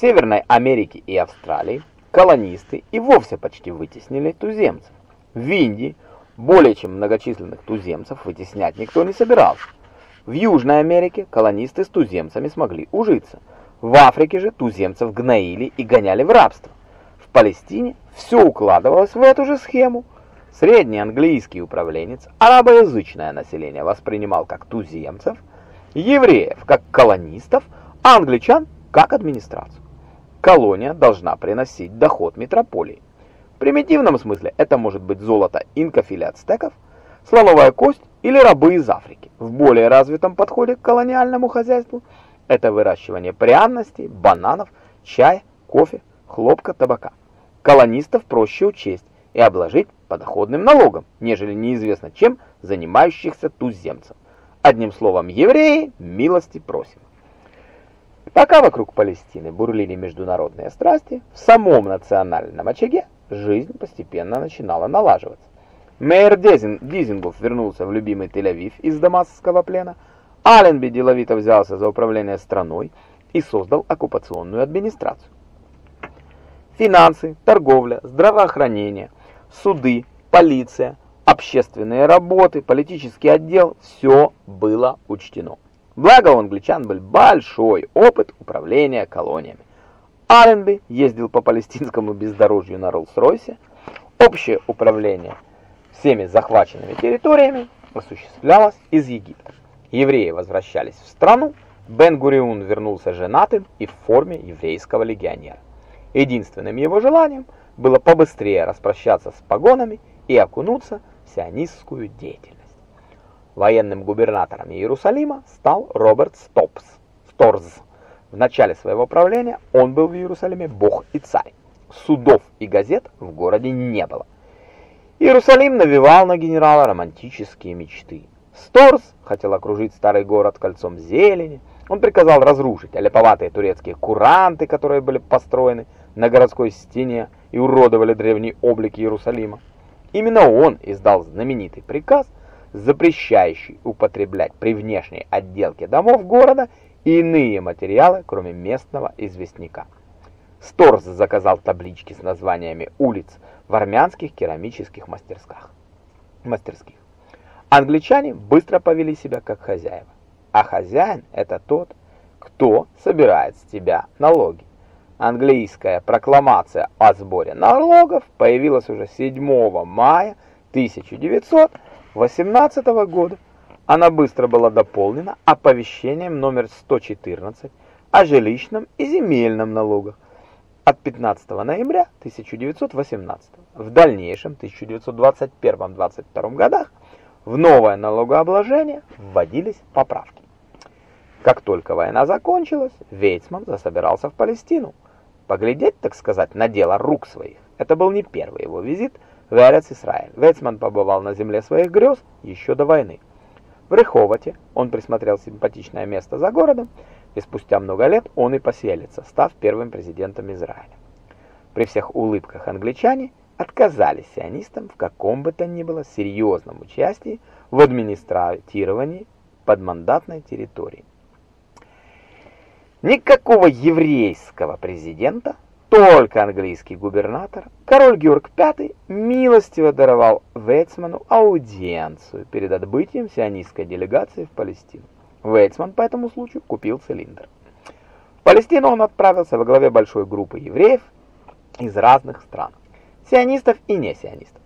Северной Америке и Австралии колонисты и вовсе почти вытеснили туземцев. В Индии более чем многочисленных туземцев вытеснять никто не собирался. В Южной Америке колонисты с туземцами смогли ужиться. В Африке же туземцев гноили и гоняли в рабство. В Палестине все укладывалось в эту же схему. Средний английский управленец арабоязычное население воспринимал как туземцев, евреев как колонистов, а англичан как администрацию. Колония должна приносить доход метрополии. В примитивном смысле это может быть золото инков или ацтеков, слоновая кость или рабы из Африки. В более развитом подходе к колониальному хозяйству это выращивание пряностей, бананов, чая, кофе, хлопка, табака. Колонистов проще учесть и обложить подоходным налогом, нежели неизвестно чем занимающихся туземцев. Одним словом, евреи милости просим. Пока вокруг Палестины бурлили международные страсти, в самом национальном очаге жизнь постепенно начинала налаживаться. Мэр Дизингов вернулся в любимый Тель-Авив из дамасского плена, Аленби деловито взялся за управление страной и создал оккупационную администрацию. Финансы, торговля, здравоохранение, суды, полиция, общественные работы, политический отдел – все было учтено. Благо у англичан был большой опыт управления колониями. Аленби ездил по палестинскому бездорожью на Роллс-Ройсе. Общее управление всеми захваченными территориями осуществлялось из Египта. Евреи возвращались в страну, Бен-Гурион вернулся женатым и в форме еврейского легионера. Единственным его желанием было побыстрее распрощаться с погонами и окунуться в сионистскую деятельность. Военным губернатором Иерусалима стал Роберт Стопс, Сторз. В начале своего правления он был в Иерусалиме бог и царь. Судов и газет в городе не было. Иерусалим навевал на генерала романтические мечты. Сторз хотел окружить старый город кольцом зелени. Он приказал разрушить олеповатые турецкие куранты, которые были построены на городской стене и уродовали древний облик Иерусалима. Именно он издал знаменитый приказ – запрещающий употреблять при внешней отделке домов города иные материалы, кроме местного известняка. Сторз заказал таблички с названиями улиц в армянских керамических мастерских. мастерских. Англичане быстро повели себя как хозяева, а хозяин – это тот, кто собирает с тебя налоги. Английская прокламация о сборе налогов появилась уже 7 мая 1900 18 года она быстро была дополнена оповещением номер 114 о жилищном и земельном налогах от 15 ноября 1918. В дальнейшем 1921-22 годах в новое налогообложение вводились поправки. Как только война закончилась, Вейцман засобирался в Палестину. Поглядеть, так сказать, на дело рук своих. Это был не первый его визит в Эрец-Исраэль. Вейцман побывал на земле своих грез еще до войны. В Реховате он присмотрел симпатичное место за городом, и спустя много лет он и поселится, став первым президентом Израиля. При всех улыбках англичане отказались сионистам в каком бы то ни было серьезном участии в администрировании подмандатной территории. Никакого еврейского президента только английский губернатор, король Георг V милостиво даровал Вейцману аудиенцию перед отбытием сионистской делегации в Палестину. Вейцман по этому случаю купил цилиндр. В Палестину он отправился во главе большой группы евреев из разных стран, сионистов и не сионистов.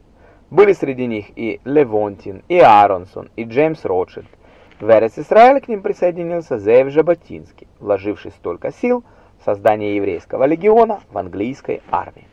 Были среди них и Левонтин, и Аронсон, и Джеймс Ротшильд. В Эрец-Исраэль к ним присоединился Зеев Жаботинский, вложивший столько сил, создание еврейского легиона в английской армии.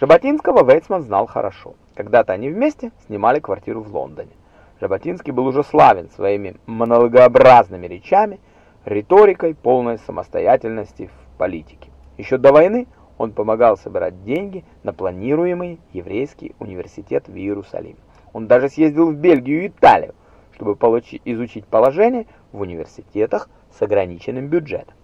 Жаботинского Вейцман знал хорошо. Когда-то они вместе снимали квартиру в Лондоне. Жаботинский был уже славен своими многообразными речами, риторикой, полной самостоятельности в политике. Еще до войны он помогал собирать деньги на планируемый еврейский университет в Иерусалиме. Он даже съездил в Бельгию и Италию, чтобы получить, изучить положение в университетах с ограниченным бюджетом.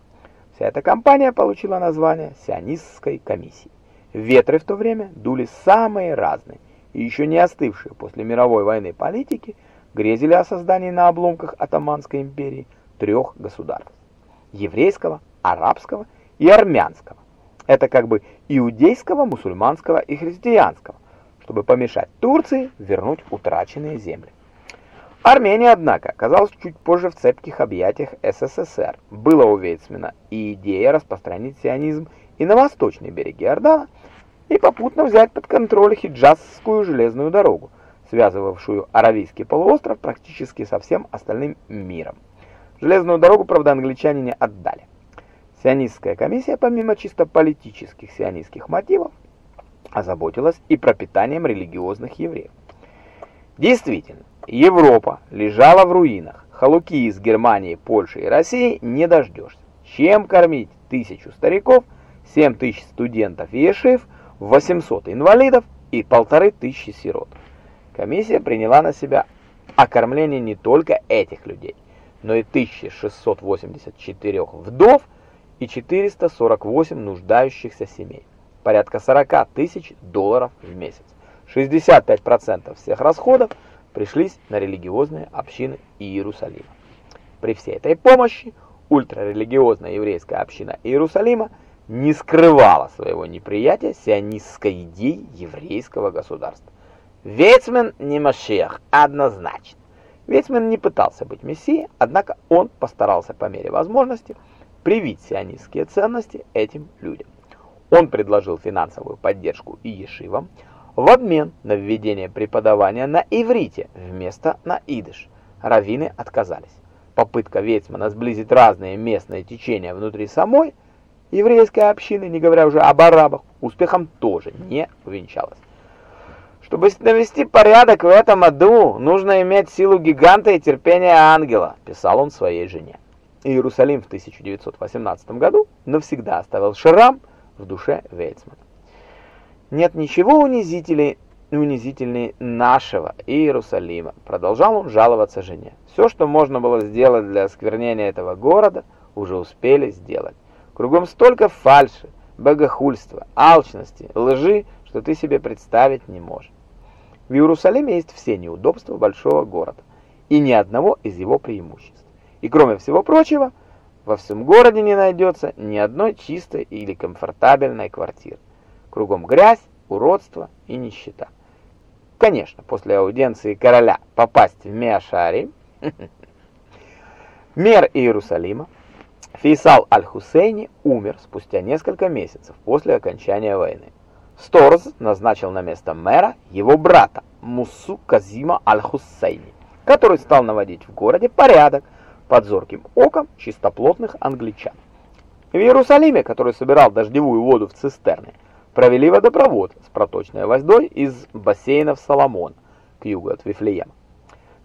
Вся эта компания получила название Сионистской комиссии. Ветры в то время дули самые разные, и еще не остывшие после мировой войны политики грезили о создании на обломках Атаманской империи трех государств – еврейского, арабского и армянского. Это как бы иудейского, мусульманского и христианского, чтобы помешать Турции вернуть утраченные земли. Армения, однако, оказалась чуть позже в цепких объятиях СССР. Было у Вейцмана и идея распространить сионизм и на восточный берег Иордана, и попутно взять под контроль Хиджазскую железную дорогу, связывавшую Аравийский полуостров практически со всем остальным миром. Железную дорогу, правда, англичане не отдали. Сионистская комиссия, помимо чисто политических сионистских мотивов, озаботилась и пропитанием религиозных евреев. Действительно, Европа лежала в руинах. Халуки из Германии, Польши и России не дождешься. Чем кормить тысячу стариков, 7 тысяч студентов и ешив, 800 инвалидов и полторы тысячи сирот? Комиссия приняла на себя окормление не только этих людей, но и 1684 вдов и 448 нуждающихся семей. Порядка 40 тысяч долларов в месяц. 65% всех расходов пришлись на религиозные общины Иерусалима. При всей этой помощи ультрарелигиозная еврейская община Иерусалима не скрывала своего неприятия сионистской идеи еврейского государства. Вейцман не Машех, однозначно. Вейцман не пытался быть мессией, однако он постарался по мере возможности привить сионистские ценности этим людям. Он предложил финансовую поддержку и ешивам, в обмен на введение преподавания на иврите вместо на идыш. Раввины отказались. Попытка Вейцмана сблизить разные местные течения внутри самой еврейской общины, не говоря уже об арабах, успехом тоже не увенчалась. Чтобы навести порядок в этом аду, нужно иметь силу гиганта и терпение ангела, писал он своей жене. Иерусалим в 1918 году навсегда оставил шрам в душе Вейцмана. Нет ничего унизительнее нашего Иерусалима, продолжал он жаловаться жене. Все, что можно было сделать для осквернения этого города, уже успели сделать. Кругом столько фальши, богохульства, алчности, лжи, что ты себе представить не можешь. В Иерусалиме есть все неудобства большого города и ни одного из его преимуществ. И кроме всего прочего, во всем городе не найдется ни одной чистой или комфортабельной квартиры. Кругом грязь, уродство и нищета. Конечно, после аудиенции короля попасть в Меашари, мэр Иерусалима, Фейсал Аль-Хусейни умер спустя несколько месяцев после окончания войны. Сторз назначил на место мэра его брата Муссу Казима Аль-Хусейни, который стал наводить в городе порядок под зорким оком чистоплотных англичан. В Иерусалиме, который собирал дождевую воду в цистерны, провели водопровод с проточной водой из бассейнов Соломон к югу от Вифлеема.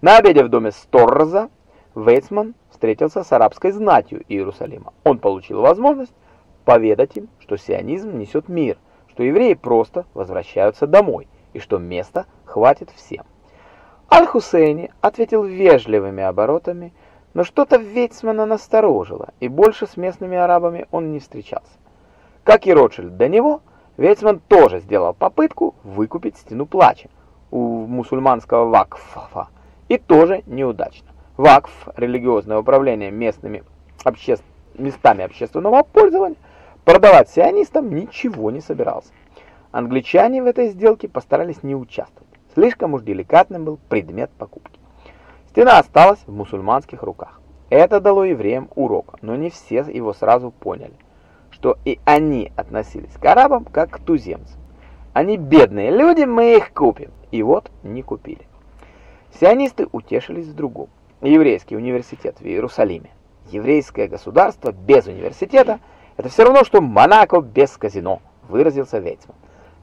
На обеде в доме Сторрза Вейцман встретился с арабской знатью Иерусалима. Он получил возможность поведать им, что сионизм несет мир, что евреи просто возвращаются домой и что места хватит всем. Аль-Хусейни ответил вежливыми оборотами, но что-то Вейцмана насторожило, и больше с местными арабами он не встречался. Как и Ротшильд до него, Вейцман тоже сделал попытку выкупить стену плача у мусульманского вакфа, и тоже неудачно. Вакф, религиозное управление местными обще... местами общественного пользования, продавать сионистам ничего не собирался. Англичане в этой сделке постарались не участвовать. Слишком уж деликатным был предмет покупки. Стена осталась в мусульманских руках. Это дало евреям урок, но не все его сразу поняли что и они относились к арабам как к туземцам. Они бедные люди, мы их купим. И вот не купили. Сионисты утешились в другом. Еврейский университет в Иерусалиме. Еврейское государство без университета – это все равно, что Монако без казино, выразился Вейцман.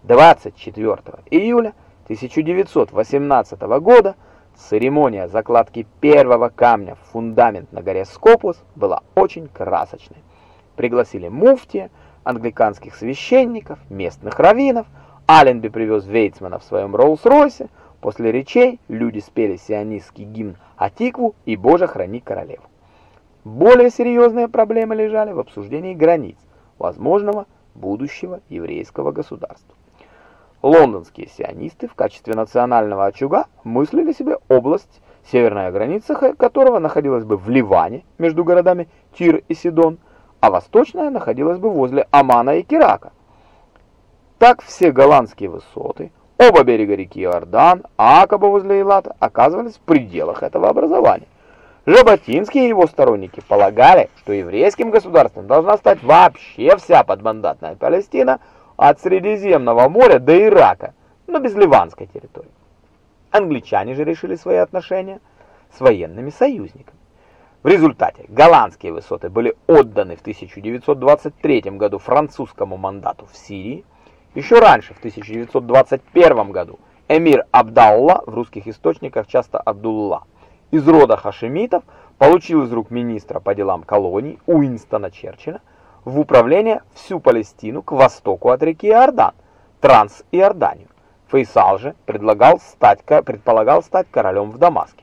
24 июля 1918 года церемония закладки первого камня в фундамент на горе Скопус была очень красочной. Пригласили муфтия, англиканских священников, местных раввинов. Алленби привез Вейцмана в своем Роллс-Ройсе. После речей люди спели сионистский гимн «Атикву» и «Боже, храни королеву». Более серьезные проблемы лежали в обсуждении границ возможного будущего еврейского государства. Лондонские сионисты в качестве национального очага мыслили себе область, северная граница которого находилась бы в Ливане между городами Тир и Сидон, а восточная находилась бы возле Амана и Кирака. Так все голландские высоты, оба берега реки Иордан, Акаба возле Илата оказывались в пределах этого образования. Жаботинский и его сторонники полагали, что еврейским государством должна стать вообще вся подмандатная Палестина от Средиземного моря до Ирака, но без ливанской территории. Англичане же решили свои отношения с военными союзниками. В результате голландские высоты были отданы в 1923 году французскому мандату в Сирии. Еще раньше, в 1921 году, эмир Абдалла, в русских источниках часто Абдулла, из рода хашемитов, получил из рук министра по делам колоний Уинстона Черчилля в управление всю Палестину к востоку от реки Иордан, Транс-Иорданию. Фейсал же предлагал стать, предполагал стать королем в Дамаске.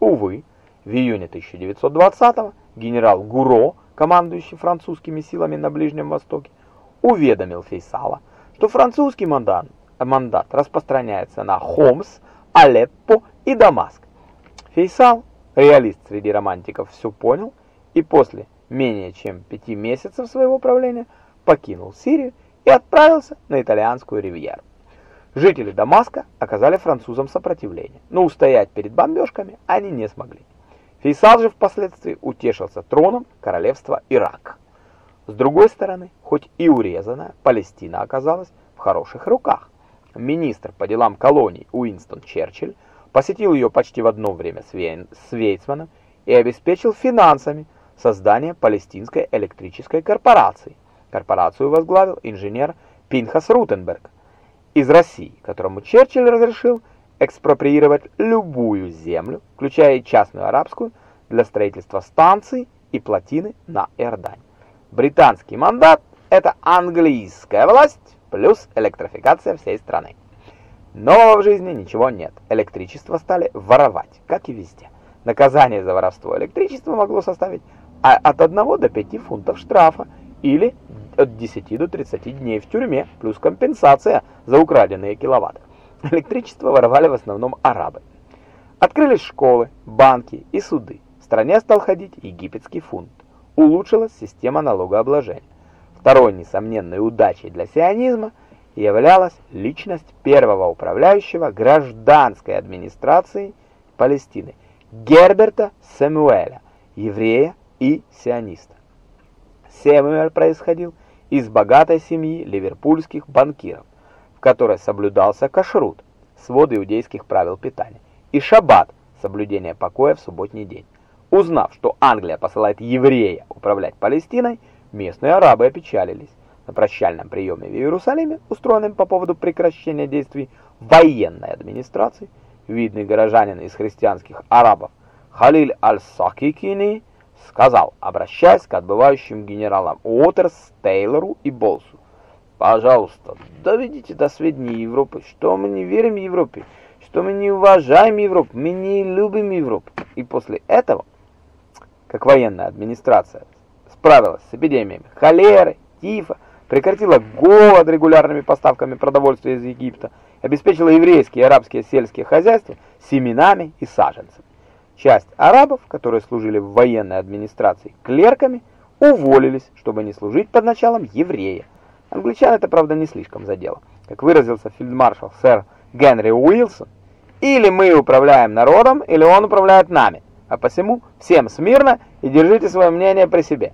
Увы, в июне 1920-го генерал Гуро, командующий французскими силами на Ближнем Востоке, уведомил Фейсала, что французский мандат, мандат распространяется на Хомс, Алеппо и Дамаск. Фейсал, реалист среди романтиков, все понял и после менее чем пяти месяцев своего правления покинул Сирию и отправился на итальянскую ривьеру. Жители Дамаска оказали французам сопротивление, но устоять перед бомбежками они не смогли. Фейсал же впоследствии утешился троном королевства Ирак. С другой стороны, хоть и урезанная, Палестина оказалась в хороших руках. Министр по делам колоний Уинстон Черчилль посетил ее почти в одно время с Вейцманом и обеспечил финансами создание Палестинской электрической корпорации. Корпорацию возглавил инженер Пинхас Рутенберг, из России, которому Черчилль разрешил экспроприировать любую землю, включая частную арабскую, для строительства станций и плотины на Иордане. Британский мандат – это английская власть плюс электрификация всей страны. Нового в жизни ничего нет. Электричество стали воровать, как и везде. Наказание за воровство электричества могло составить от 1 до 5 фунтов штрафа или от 10 до 30 дней в тюрьме, плюс компенсация за украденные киловатты. Электричество воровали в основном арабы. Открылись школы, банки и суды. В стране стал ходить египетский фунт. Улучшилась система налогообложения. Второй несомненной удачей для сионизма являлась личность первого управляющего гражданской администрации Палестины Герберта Сэмуэля, еврея и сиониста. Сэмуэль происходил из богатой семьи ливерпульских банкиров, в которой соблюдался кашрут, свод иудейских правил питания, и шаббат, соблюдение покоя в субботний день. Узнав, что Англия посылает еврея управлять Палестиной, местные арабы опечалились. На прощальном приеме в Иерусалиме, устроенном по поводу прекращения действий военной администрации, видный горожанин из христианских арабов Халиль аль-Сакикини сказал, обращаясь к отбывающим генералам Уотерс, Тейлору и Болсу. «Пожалуйста, доведите до сведения Европы, что мы не верим Европе, что мы не уважаем Европу, мы не любим Европу». И после этого, как военная администрация справилась с эпидемиями холеры, тифа, прекратила голод регулярными поставками продовольствия из Египта, обеспечила еврейские и арабские сельские хозяйства семенами и саженцами. Часть арабов, которые служили в военной администрации клерками, уволились, чтобы не служить под началом еврея. Англичан это, правда, не слишком задело. Как выразился фельдмаршал сэр Генри Уилсон, или мы управляем народом, или он управляет нами. А посему всем смирно и держите свое мнение при себе.